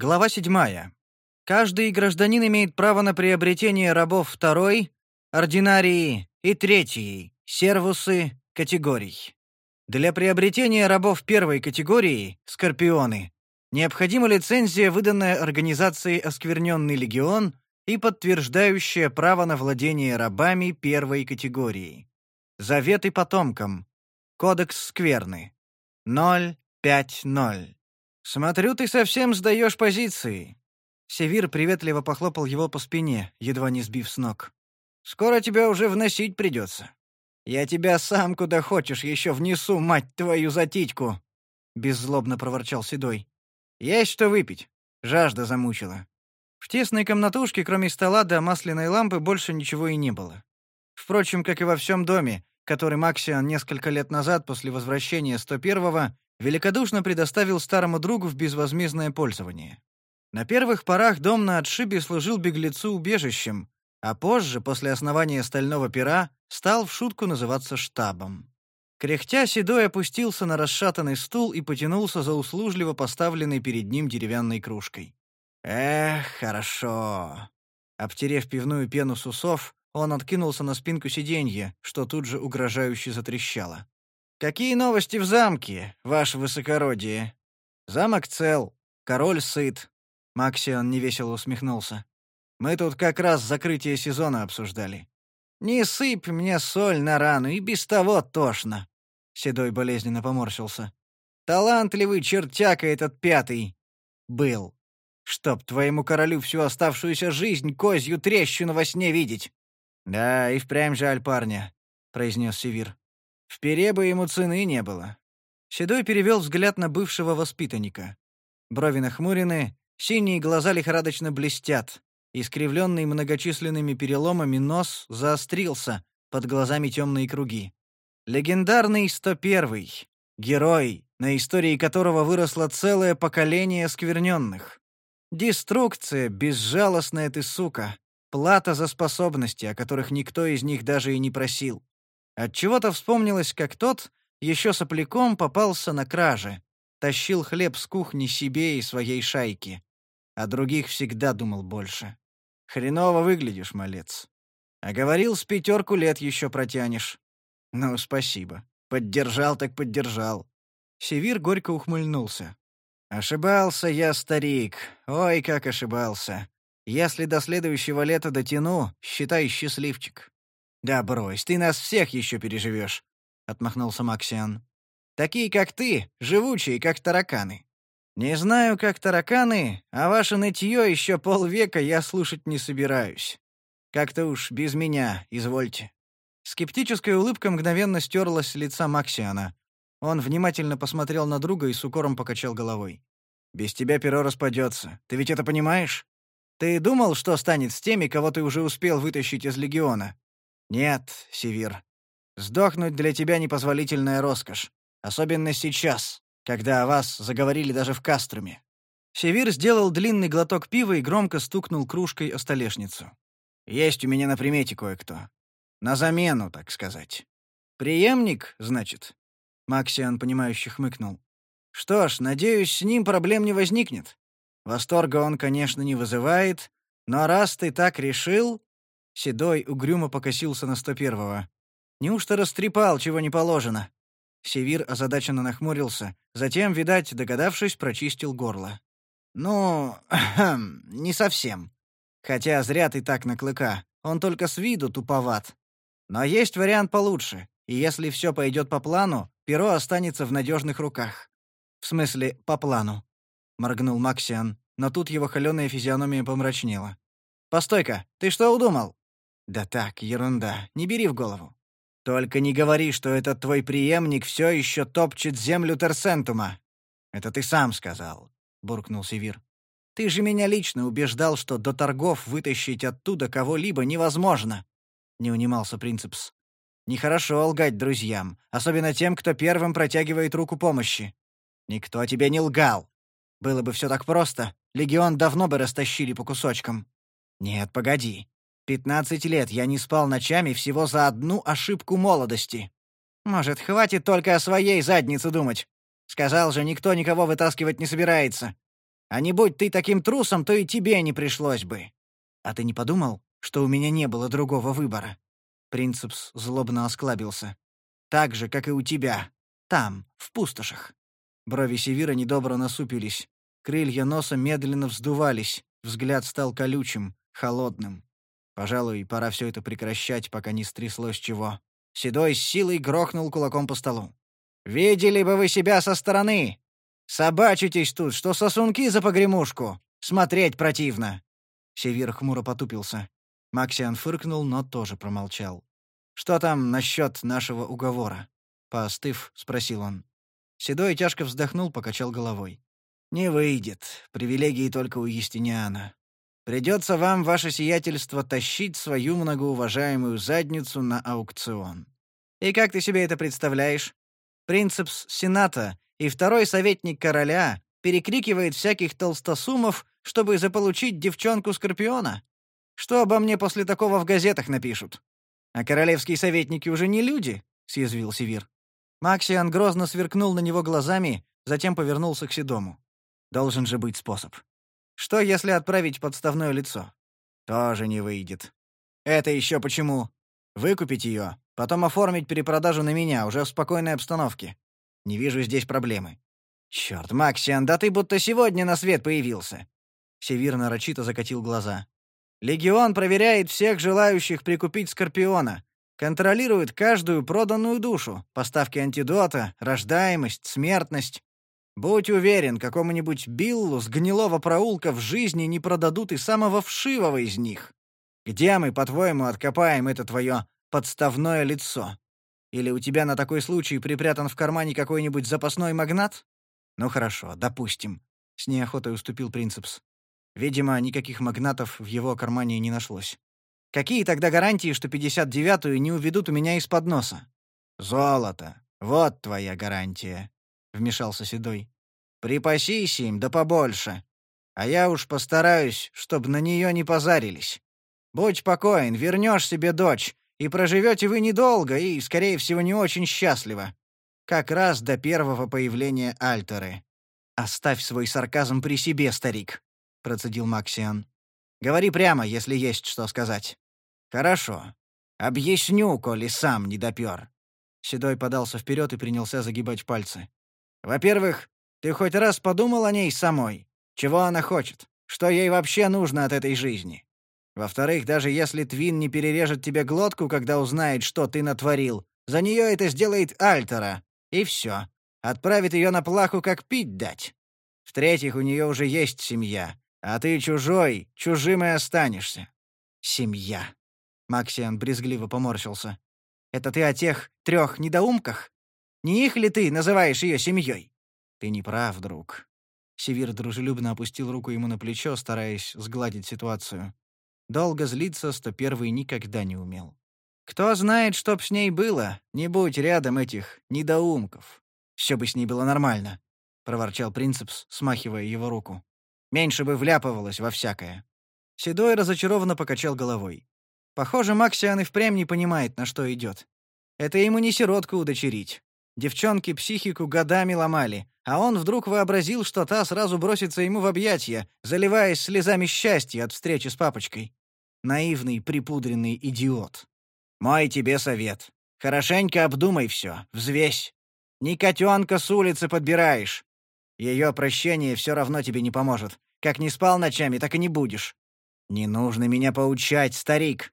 Глава 7. Каждый гражданин имеет право на приобретение рабов второй, ординарии и третьей, сервусы, категорий. Для приобретения рабов первой категории, скорпионы, необходима лицензия, выданная организацией «Оскверненный легион» и подтверждающая право на владение рабами первой категории. Заветы потомкам. Кодекс скверны. 050. «Смотрю, ты совсем сдаешь позиции». Севир приветливо похлопал его по спине, едва не сбив с ног. «Скоро тебя уже вносить придется. Я тебя сам куда хочешь еще внесу, мать твою, за титьку!» Беззлобно проворчал Седой. «Есть что выпить. Жажда замучила». В тесной комнатушке, кроме стола да масляной лампы, больше ничего и не было. Впрочем, как и во всем доме, который Максиан несколько лет назад после возвращения 101-го великодушно предоставил старому другу в безвозмездное пользование. На первых порах дом на отшибе служил беглецу убежищем, а позже, после основания стального пера, стал в шутку называться штабом. Кряхтя, Седой опустился на расшатанный стул и потянулся за услужливо поставленной перед ним деревянной кружкой. «Эх, хорошо!» Обтерев пивную пену с усов, он откинулся на спинку сиденья, что тут же угрожающе затрещало. «Какие новости в замке, ваше высокородие?» «Замок цел, король сыт». Максион невесело усмехнулся. «Мы тут как раз закрытие сезона обсуждали». «Не сыпь мне соль на рану, и без того тошно». Седой болезненно поморщился. «Талантливый чертяка этот пятый. Был. Чтоб твоему королю всю оставшуюся жизнь козью трещину во сне видеть». «Да, и впрямь жаль парня», — произнес Севир. В пере ему цены не было. Седой перевел взгляд на бывшего воспитанника. Брови нахмурены, синие глаза лихорадочно блестят. Искривленный многочисленными переломами нос заострился, под глазами темные круги. Легендарный 101-й. Герой, на истории которого выросло целое поколение скверненных. Деструкция, безжалостная ты сука. Плата за способности, о которых никто из них даже и не просил. Отчего-то вспомнилось, как тот, еще сопляком, попался на краже. Тащил хлеб с кухни себе и своей шайке. О других всегда думал больше. Хреново выглядишь, малец. А говорил, с пятерку лет еще протянешь. Ну, спасибо. Поддержал так поддержал. Севир горько ухмыльнулся. Ошибался я, старик. Ой, как ошибался. Если до следующего лета дотяну, считай счастливчик. «Да брось, ты нас всех еще переживешь», — отмахнулся Максиан. «Такие, как ты, живучие, как тараканы. Не знаю, как тараканы, а ваше нытье еще полвека я слушать не собираюсь. Как-то уж без меня, извольте». Скептическая улыбка мгновенно стерлась с лица Максиана. Он внимательно посмотрел на друга и с укором покачал головой. «Без тебя перо распадется. Ты ведь это понимаешь? Ты думал, что станет с теми, кого ты уже успел вытащить из Легиона? «Нет, Севир. Сдохнуть для тебя непозволительная роскошь. Особенно сейчас, когда о вас заговорили даже в Каструме». Севир сделал длинный глоток пива и громко стукнул кружкой о столешницу. «Есть у меня на примете кое-кто. На замену, так сказать. Приемник, значит?» Максиан, понимающе хмыкнул. «Что ж, надеюсь, с ним проблем не возникнет. Восторга он, конечно, не вызывает, но раз ты так решил, Седой угрюмо покосился на 101-го. «Неужто растрепал, чего не положено?» Севир озадаченно нахмурился, затем, видать, догадавшись, прочистил горло. «Ну, не совсем. Хотя зря ты так на клыка, он только с виду туповат. Но есть вариант получше, и если все пойдет по плану, перо останется в надежных руках. В смысле, по плану», — моргнул Максиан, но тут его холеная физиономия помрачнела. «Постой-ка, ты что удумал?» «Да так, ерунда, не бери в голову. Только не говори, что этот твой преемник все еще топчет землю Терсентума. Это ты сам сказал», — буркнул Севир. «Ты же меня лично убеждал, что до торгов вытащить оттуда кого-либо невозможно», — не унимался Принцепс. «Нехорошо лгать друзьям, особенно тем, кто первым протягивает руку помощи. Никто тебе не лгал. Было бы все так просто, легион давно бы растащили по кусочкам. Нет, погоди. Пятнадцать лет я не спал ночами всего за одну ошибку молодости. Может, хватит только о своей заднице думать? Сказал же, никто никого вытаскивать не собирается. А не будь ты таким трусом, то и тебе не пришлось бы. А ты не подумал, что у меня не было другого выбора?» Принцепс злобно осклабился. «Так же, как и у тебя. Там, в пустошах». Брови Севира недобро насупились. Крылья носа медленно вздувались. Взгляд стал колючим, холодным. Пожалуй, пора все это прекращать, пока не стряслось чего. Седой с силой грохнул кулаком по столу. «Видели бы вы себя со стороны! Собачитесь тут, что сосунки за погремушку! Смотреть противно!» Севир хмуро потупился. Максиан фыркнул, но тоже промолчал. «Что там насчет нашего уговора?» Поостыв, спросил он. Седой тяжко вздохнул, покачал головой. «Не выйдет. Привилегии только у Естиниана. Придется вам, ваше сиятельство, тащить свою многоуважаемую задницу на аукцион. И как ты себе это представляешь? Принцепс Сената и второй советник короля перекрикивает всяких толстосумов, чтобы заполучить девчонку Скорпиона? Что обо мне после такого в газетах напишут? А королевские советники уже не люди, — съязвил Севир. Максиан грозно сверкнул на него глазами, затем повернулся к Седому. Должен же быть способ. Что, если отправить подставное лицо? Тоже не выйдет. Это еще почему? Выкупить ее, потом оформить перепродажу на меня, уже в спокойной обстановке. Не вижу здесь проблемы. Черт, Максиан, да ты будто сегодня на свет появился. Севир нарочито закатил глаза. Легион проверяет всех желающих прикупить Скорпиона, контролирует каждую проданную душу, поставки антидота, рождаемость, смертность. Будь уверен, какому-нибудь Биллу с гнилого проулка в жизни не продадут и самого вшивого из них. Где мы, по-твоему, откопаем это твое подставное лицо? Или у тебя на такой случай припрятан в кармане какой-нибудь запасной магнат? Ну хорошо, допустим. С неохотой уступил Принцепс. Видимо, никаких магнатов в его кармане не нашлось. Какие тогда гарантии, что 59-ю не уведут у меня из-под носа? Золото. Вот твоя гарантия, вмешался Седой. Припасись им, да побольше. А я уж постараюсь, чтобы на нее не позарились. Будь покоен, вернешь себе дочь, и проживете вы недолго и, скорее всего, не очень счастливо. Как раз до первого появления Альтеры. Оставь свой сарказм при себе, старик, процедил Максиан. Говори прямо, если есть что сказать. Хорошо. Объясню, коли сам не допер. Седой подался вперед и принялся загибать пальцы. Во-первых, ты хоть раз подумал о ней самой? Чего она хочет? Что ей вообще нужно от этой жизни? Во-вторых, даже если Твин не перережет тебе глотку, когда узнает, что ты натворил, за нее это сделает Альтера. И все. Отправит ее на плаху, как пить дать. В-третьих, у нее уже есть семья. А ты чужой, чужим и останешься. Семья. Максиан брезгливо поморщился. Это ты о тех трех недоумках? Не их ли ты называешь ее семьей? Ты не прав, друг. Севир дружелюбно опустил руку ему на плечо, стараясь сгладить ситуацию. Долго злиться сто первый никогда не умел. Кто знает, что б с ней было, не будь рядом этих недоумков. Все бы с ней было нормально, — проворчал Принцепс, смахивая его руку. Меньше бы вляпывалась во всякое. Седой разочарованно покачал головой. Похоже, Максиан и впрямь не понимает, на что идет. Это ему не сиротку удочерить. Девчонки психику годами ломали, а он вдруг вообразил, что та сразу бросится ему в объятия, заливаясь слезами счастья от встречи с папочкой. Наивный, припудренный идиот. «Мой тебе совет. Хорошенько обдумай все, взвесь. Не котенка с улицы подбираешь. Ее прощение все равно тебе не поможет. Как не спал ночами, так и не будешь. Не нужно меня поучать, старик.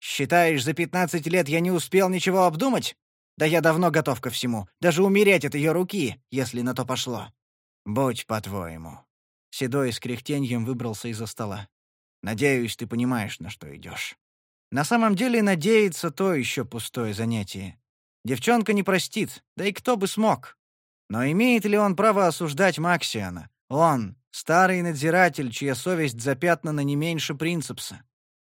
Считаешь, за пятнадцать лет я не успел ничего обдумать? Да я давно готов ко всему, даже умереть от ее руки, если на то пошло. Будь по-твоему. Седой с кряхтеньем выбрался из-за стола. Надеюсь, ты понимаешь, на что идешь. На самом деле, надеяться — то еще пустое занятие. Девчонка не простит, да и кто бы смог. Но имеет ли он право осуждать Максиана? Он, старый надзиратель, чья совесть запятнана не меньше принципса.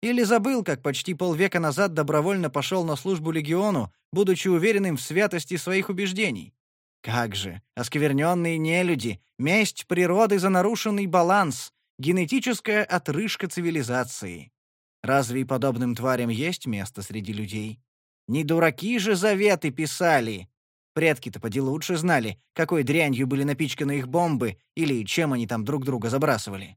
Или забыл, как почти полвека назад добровольно пошел на службу легиону, будучи уверенным в святости своих убеждений? Как же, оскверненные нелюди, месть природы за нарушенный баланс, генетическая отрыжка цивилизации. Разве подобным тварям есть место среди людей? Не дураки же заветы писали, Предки-то поди лучше знали, какой дрянью были напичканы их бомбы или чем они там друг друга забрасывали.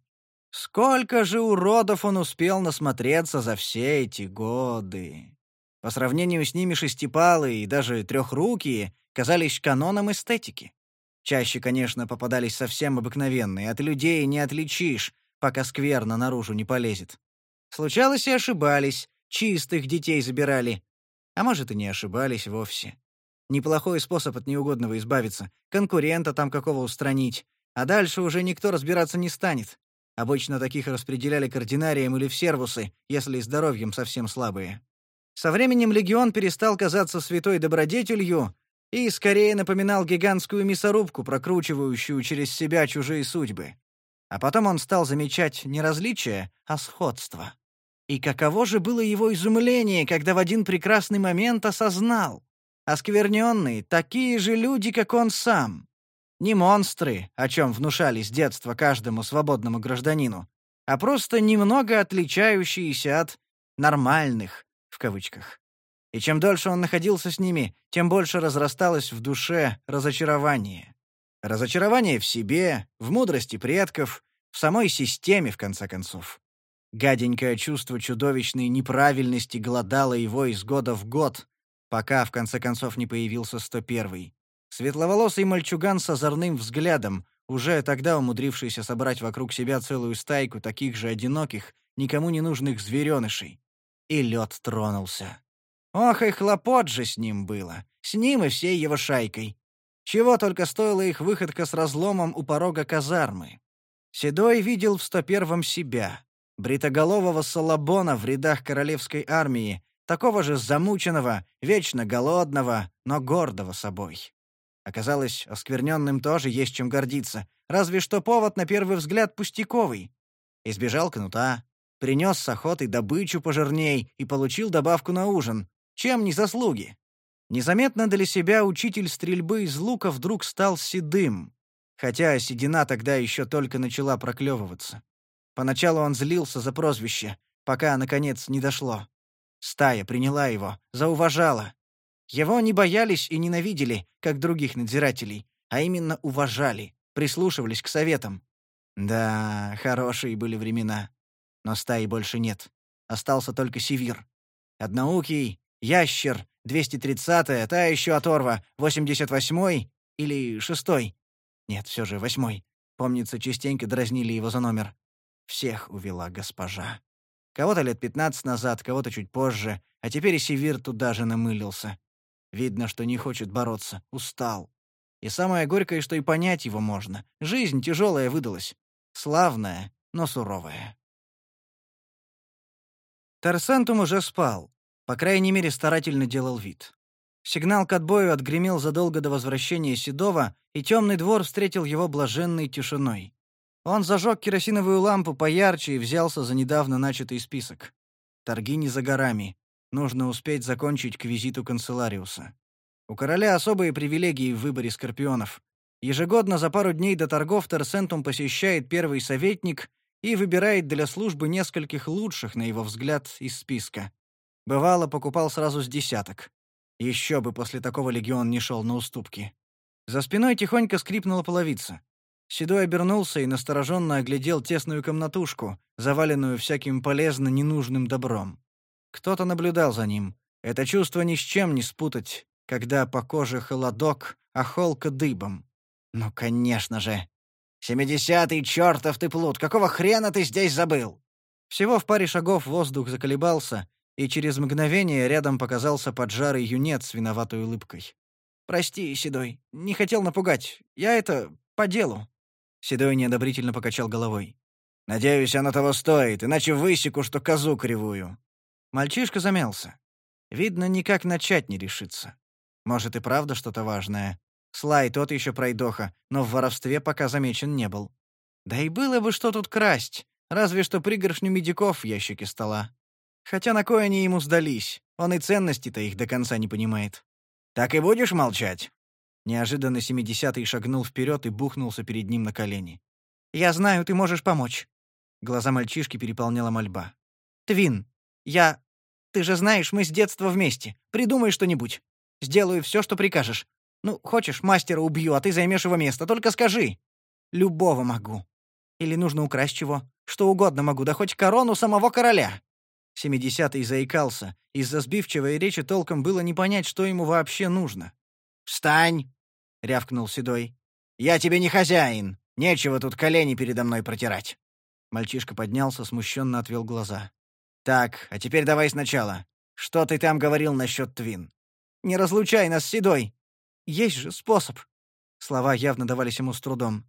Сколько же уродов он успел насмотреться за все эти годы. По сравнению с ними шестипалые и даже трехрукие казались каноном эстетики. Чаще, конечно, попадались совсем обыкновенные, от людей не отличишь, пока скверно наружу не полезет. Случалось и ошибались, чистых детей забирали. А может, и не ошибались вовсе. Неплохой способ от неугодного избавиться, конкурента там какого устранить, а дальше уже никто разбираться не станет. Обычно таких распределяли к ординариям или в сервусы, если здоровьем совсем слабые. Со временем легион перестал казаться святой добродетелью и скорее напоминал гигантскую мясорубку, прокручивающую через себя чужие судьбы. А потом он стал замечать не различия, а сходство. И каково же было его изумление, когда в один прекрасный момент осознал. Оскверненные — такие же люди, как он сам. Не монстры, о чем внушали с детства каждому свободному гражданину, а просто немного отличающиеся от «нормальных», в кавычках. И чем дольше он находился с ними, тем больше разрасталось в душе разочарование. Разочарование в себе, в мудрости предков, в самой системе, в конце концов. Гаденькое чувство чудовищной неправильности голодало его из года в год, пока, в конце концов, не появился 101-й. Светловолосый мальчуган с озорным взглядом, уже тогда умудрившийся собрать вокруг себя целую стайку таких же одиноких, никому не нужных зверенышей. И лед тронулся. Ох, и хлопот же с ним было. С ним и всей его шайкой. Чего только стоила их выходка с разломом у порога казармы. Седой видел в 101-м себя, бритоголового Салабона в рядах королевской армии, такого же замученного, вечно голодного, но гордого собой. Оказалось, оскверненным тоже есть чем гордиться, разве что повод на первый взгляд пустяковый. Избежал кнута, принес с охотой добычу пожирней и получил добавку на ужин. Чем не заслуги? Незаметно для себя учитель стрельбы из лука вдруг стал седым, хотя седина тогда еще только начала проклевываться. Поначалу он злился за прозвище, пока, наконец, не дошло. Стая приняла его, зауважала. Его не боялись и ненавидели, как других надзирателей, а именно уважали, прислушивались к советам. Да, хорошие были времена. Но стаи больше нет. Остался только Севир. Одноукий, Ящер, 230-я, та еще оторва, 88-й или 6-й. Нет, все же 8-й. Помнится, частенько дразнили его за номер. Всех увела госпожа. Кого-то лет 15 назад, кого-то чуть позже, а теперь и Севир туда же намылился. Видно, что не хочет бороться, устал. И самое горькое, что и понять его можно. Жизнь тяжелая выдалась. Славная, но суровая. Тарсентум уже спал. По крайней мере, старательно делал вид. Сигнал к отбою отгремел задолго до возвращения Седова, и темный двор встретил его блаженной тишиной. Он зажег керосиновую лампу поярче и взялся за недавно начатый список. Торги не за горами. Нужно успеть закончить к визиту канцелариуса. У короля особые привилегии в выборе скорпионов. Ежегодно за пару дней до торгов Терсентум посещает первый советник и выбирает для службы нескольких лучших, на его взгляд, из списка. Бывало, покупал сразу с десяток. Еще бы после такого легион не шел на уступки. За спиной тихонько скрипнула половица. Седой обернулся и настороженно оглядел тесную комнатушку, заваленную всяким полезно ненужным добром. Кто-то наблюдал за ним. Это чувство ни с чем не спутать, когда по коже холодок, а холка дыбом. Ну, конечно же. «Семидесятый чертов ты плут! Какого хрена ты здесь забыл?» Всего в паре шагов воздух заколебался, и через мгновение рядом показался поджарый юнец с виноватой улыбкой. «Прости, Седой, не хотел напугать. Я это... по делу». Седой неодобрительно покачал головой. «Надеюсь, оно того стоит, иначе высеку, что козу кривую». Мальчишка замялся. Видно, никак начать не решится. Может, и правда что-то важное. Слай тот еще пройдоха, но в воровстве пока замечен не был. Да и было бы что тут красть, разве что пригоршню медиков в ящике стола. Хотя на кое они ему сдались, он и ценности-то их до конца не понимает. «Так и будешь молчать?» Неожиданно семидесятый шагнул вперед и бухнулся перед ним на колени. «Я знаю, ты можешь помочь». Глаза мальчишки переполняла мольба. «Твин, я... Ты же знаешь, мы с детства вместе. Придумай что-нибудь. Сделаю все, что прикажешь. Ну, хочешь, мастера убью, а ты займешь его место, только скажи. Любого могу. Или нужно украсть чего? Что угодно могу, да хоть корону самого короля. Семидесятый заикался. Из-за сбивчивой речи толком было не понять, что ему вообще нужно. «Встань!» — рявкнул Седой. «Я тебе не хозяин. Нечего тут колени передо мной протирать». Мальчишка поднялся, смущенно отвел глаза. «Так, а теперь давай сначала. Что ты там говорил насчет Твин?» «Не разлучай нас с Седой!» «Есть же способ!» Слова явно давались ему с трудом.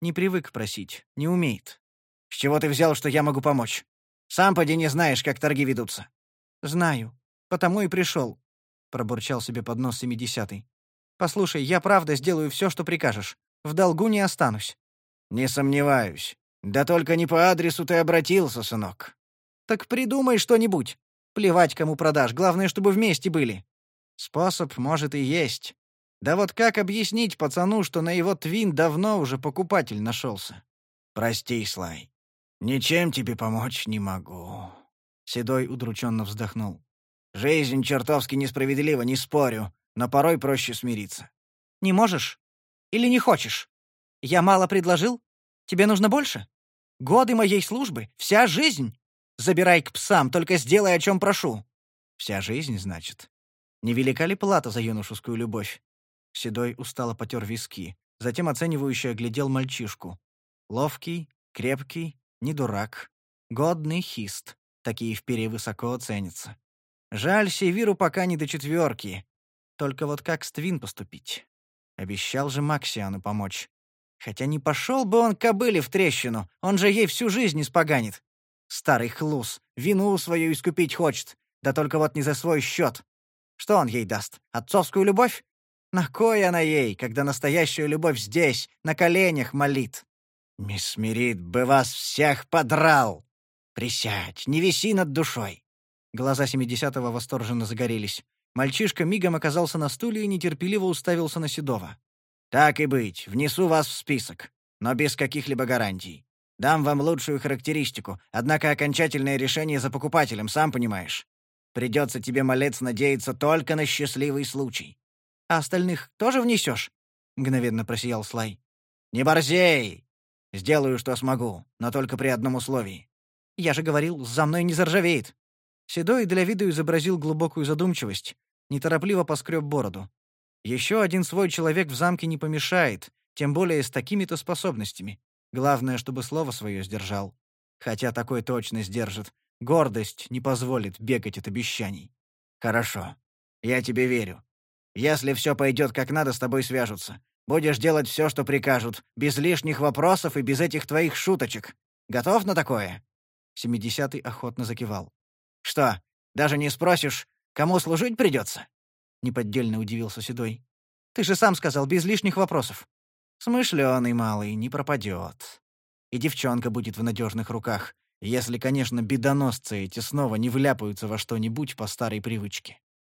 Не привык просить, не умеет. «С чего ты взял, что я могу помочь? Сам поди не знаешь, как торги ведутся». «Знаю. Потому и пришел», — пробурчал себе под нос семидесятый. «Послушай, я правда сделаю все, что прикажешь. В долгу не останусь». «Не сомневаюсь. Да только не по адресу ты обратился, сынок». «Так придумай что-нибудь. Плевать, кому продашь, главное, чтобы вместе были». «Способ, может, и есть. Да вот как объяснить пацану, что на его твин давно уже покупатель нашелся?» «Прости, Слай. Ничем тебе помочь не могу». Седой удрученно вздохнул. «Жизнь чертовски несправедлива, не спорю, но порой проще смириться». «Не можешь? Или не хочешь? Я мало предложил? Тебе нужно больше? Годы моей службы, вся жизнь. Забирай к псам, только сделай, о чем прошу». «Вся жизнь, значит? Невелика ли плата за юношескую любовь?» Седой устало потер виски, затем оценивающе оглядел мальчишку. Ловкий, крепкий, не дурак. Годный хист. Такие в пере высоко ценятся. Жаль, Севиру пока не до четверки. Только вот как с Твин поступить? Обещал же Максиану помочь. Хотя не пошел бы он кобыле в трещину, он же ей всю жизнь испоганит. Старый хлус, вину свою искупить хочет, да только вот не за свой счет. Что он ей даст? Отцовскую любовь? На кой она ей, когда настоящая любовь здесь, на коленях молит? Мисс Мирит бы вас всех подрал! Присядь, не виси над душой!» Глаза семидесятого восторженно загорелись. Мальчишка мигом оказался на стуле и нетерпеливо уставился на Седова. «Так и быть, внесу вас в список, но без каких-либо гарантий. Дам вам лучшую характеристику, однако окончательное решение за покупателем, сам понимаешь. Придется тебе, малец, надеяться только на счастливый случай. А остальных тоже внесешь?» — мгновенно просиял Слай. «Не борзей! Сделаю, что смогу, но только при одном условии. Я же говорил, за мной не заржавеет. Седой для виду изобразил глубокую задумчивость, неторопливо поскреб бороду. Еще один свой человек в замке не помешает, тем более с такими-то способностями. Главное, чтобы слово свое сдержал. Хотя такой точно сдержит. Гордость не позволит бегать от обещаний. Хорошо. Я тебе верю. Если все пойдет как надо, с тобой свяжутся. Будешь делать все, что прикажут, без лишних вопросов и без этих твоих шуточек. Готов на такое?» Семидесятый охотно закивал. «Что, даже не спросишь, кому служить придется?» Неподдельно удивился Седой. «Ты же сам сказал, без лишних вопросов. Смышленый малый, не пропадет. И девчонка будет в надежных руках, если, конечно, бедоносцы эти снова не вляпаются во что-нибудь по старой привычке».